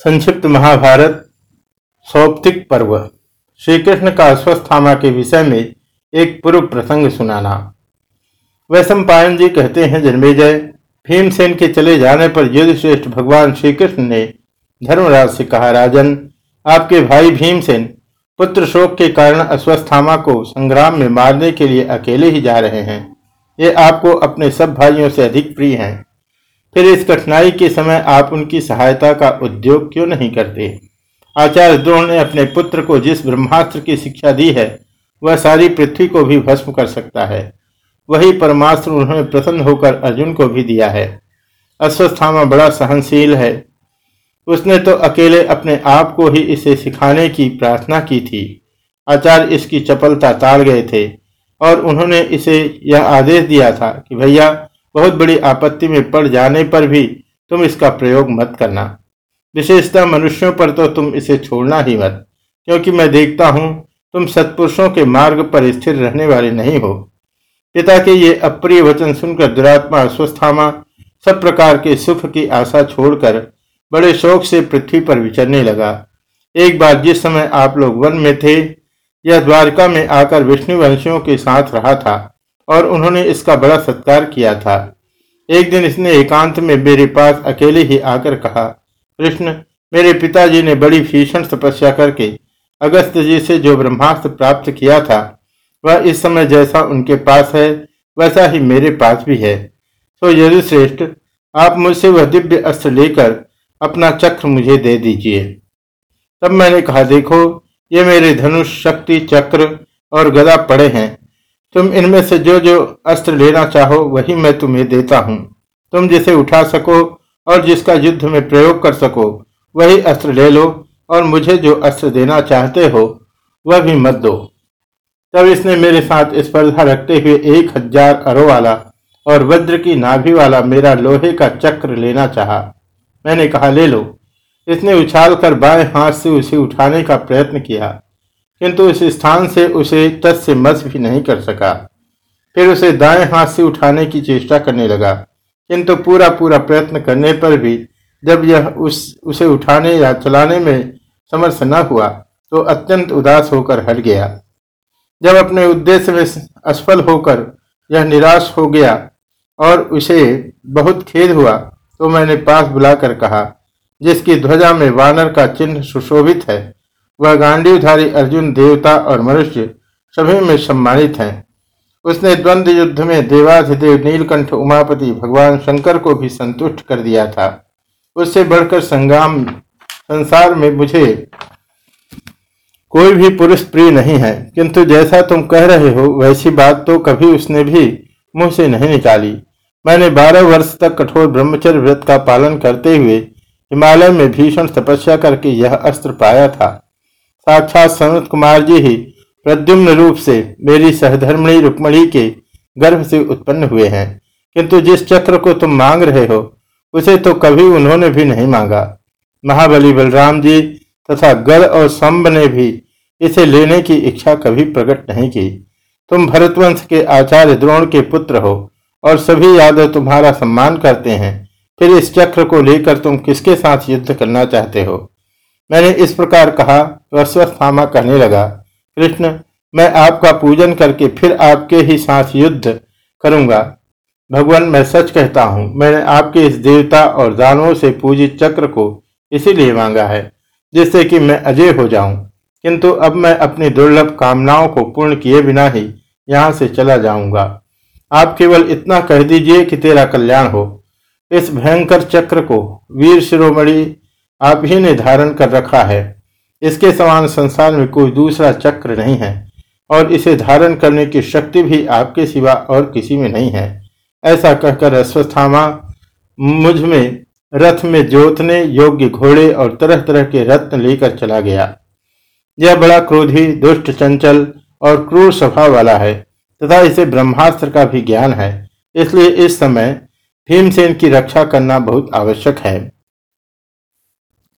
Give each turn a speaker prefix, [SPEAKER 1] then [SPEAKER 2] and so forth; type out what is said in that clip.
[SPEAKER 1] संक्षिप्त महाभारत, सौप्तिक पर्व। श्री कृष्ण का अश्वस्थामा के विषय में एक पूर्व प्रसंग सुनाना। वैश्व पायन जी कहते हैं, जन्मेजय, भीमसेन के चले जाने पर युद्ध श्रेष्ठ भगवान श्री कृष्ण ने धर्मराज से कहा, राजन, आपके भाई भीमसेन पुत्र शोक के कारण अश्वस्थामा को संग्राम में मारने के लिए अकेले ही जा रहे हैं। ये आपको अपने सब भाइयों से अधिक प्रिय हैं। फिर इस कठिनाई के समय आप उनकी सहायता का उद्योग क्यों नहीं करते? आचार्य द्रोण ने अपने पुत्र को जिस ब्रह्मास्त्र की शिक्षा दी है, वह सारी पृथ्वी को भी भस्म कर सकता है। वही परमास्त्र उन्होंने प्रसन्न होकर अर्जुन को भी दिया है। अश्वस्थामा बड़ा सहनशील है। उसने तो अकेले अपने आप को ही इसे सिखाने की प्रार्थना की थी। आचार्य इसकी चपलता ताल गए थे और उन्होंने इसे यह आदेश दिया था कि भैया बहुत बड़ी आपत्ति में पड़ जाने पर भी तुम इसका प्रयोग मत करना। विशेषतः मनुष्यों पर तो तुम इसे छोड़ना ही मत, क्योंकि मैं देखता हूँ तुम सत्पुरुषों के मार्ग पर स्थिर रहने वाले नहीं हो। पिता के ये अप्रिय वचन सुनकर दुरात्मा, अस्वस्थामा, सब प्रकार के सुख की आशा छोड़कर बड़े शोक से पृथ्वी पर विचरने लगा। एक बार जिस समय आप लोग वन में थे, यह द्वारका में आकर विष्णुवंशियों के साथ रहा था। और उन्होंने इसका बड़ा सत्कार किया था। एक दिन इसने एकांत में मेरे पास अकेले ही आकर कहा, कृष्ण, मेरे पिताजी ने बड़ी भीषण तपस्या करके अगस्त जी से जो ब्रह्मास्त्र प्राप्त किया था, वह इस समय जैसा उनके पास है, वैसा ही मेरे पास भी है। तो यदि श्रेष्ठ, आप मुझसे वह दिव्य अस्त्र लेकर अपना चक्र मुझे दे दीजिए। तब मैंने कहा, देखो, ये मेरे धनुष, शक्ति, चक्र और गदा पड़े हैं। तुम इनमें से जो जो अस्त्र लेना चाहो, वही मैं तुम्हें देता हूँ। तुम जिसे उठा सको और जिसका युद्ध में प्रयोग कर सको, वही अस्त्र ले लो और मुझे जो अस्त्र देना चाहते हो, वह भी मत दो। तब इसने मेरे साथ स्पर्धा रखते हुए एक हज़ार अरो वाला और वज्र की नाभि वाला मेरा लोहे का चक्र लेना चाहा। मैंने कहा, ले लो। इसने उछाल कर बाएँ हाथ से उसे उठाने का प्रयत्न किया। किंतु इस स्थान से उसे तस् से मस भी नहीं कर सका। फिर उसे दाएँ हाथ से उठाने की चेष्टा करने लगा। किंतु पूरा पूरा प्रयत्न करने पर भी जब यह उस, उसे उठाने या चलाने में समर्थ न हुआ तो अत्यंत उदास होकर हट गया। जब अपने उद्देश्य में असफल होकर यह निराश हो गया और उसे बहुत खेद हुआ तो मैंने पास बुलाकर कहा, जिसकी ध्वजा में वानर का चिन्ह सुशोभित है वह गांडीवधारी अर्जुन देवता और मनुष्य सभी में सम्मानित हैं। उसने द्वंद्व युद्ध में देवाधिदेव नीलकंठ उमापति भगवान शंकर को भी संतुष्ट कर दिया था। उससे बढ़कर संग्राम संसार में मुझे कोई भी पुरुष प्रिय नहीं है, किंतु जैसा तुम कह रहे हो, वैसी बात तो कभी उसने भी मुँह से नहीं निकाली। मैंने बारह वर्ष तक कठोर ब्रह्मचर्य व्रत का पालन करते हुए हिमालय में भीषण तपस्या करके यह अस्त्र पाया था। साक्षात सनत कुमार जी ही प्रद्युम्न रूप से मेरी सहधर्मणी रुक्मणी के गर्भ से उत्पन्न हुए हैं। किंतु जिस चक्र को तुम मांग रहे हो, उसे तो कभी उन्होंने भी नहीं मांगा। महाबली बलराम जी तथा गढ़ और संब ने भी इसे लेने की इच्छा कभी प्रकट नहीं की। तुम भरतवंश के आचार्य द्रोण के पुत्र हो और सभी यादव तुम्हारा सम्मान करते हैं। फिर इस चक्र को लेकर तुम किसके साथ युद्ध करना चाहते हो? मैंने इस प्रकार कहा तो अश्वस्थामा कहने लगा। कृष्ण, मैं आपका पूजन करके फिर आपके ही साथ युद्ध करूँगा। भगवान, मैं सच कहता हूँ, मैंने आपके इस देवता और दानवों से पूजित चक्र को इसीलिए मांगा है, जिससे कि मैं अजय हो जाऊँ। किंतु अब मैं अपनी दुर्लभ कामनाओं को पूर्ण किए बिना ही यहाँ से चला जाऊँगा। आप केवल इतना कह दीजिए कि तेरा कल्याण हो। इस भयंकर चक्र को वीर शिरोमणि आप ही ने धारण कर रखा है। इसके समान संसार में कोई दूसरा चक्र नहीं है, और इसे धारण करने की शक्ति भी आपके सिवा और किसी में नहीं है। ऐसा कहकर अश्वस्थामा मुझमें, रथ में जोतने योग्य घोड़े और तरह तरह के रत्न लेकर चला गया। यह बड़ा क्रोधी, दुष्ट चंचल और क्रूर स्वभाव वाला है, तथा इसे ब्रह्मास्त्र का भी ज्ञान है, इसलिए इस समय भीमसेन की रक्षा करना बहुत आवश्यक है।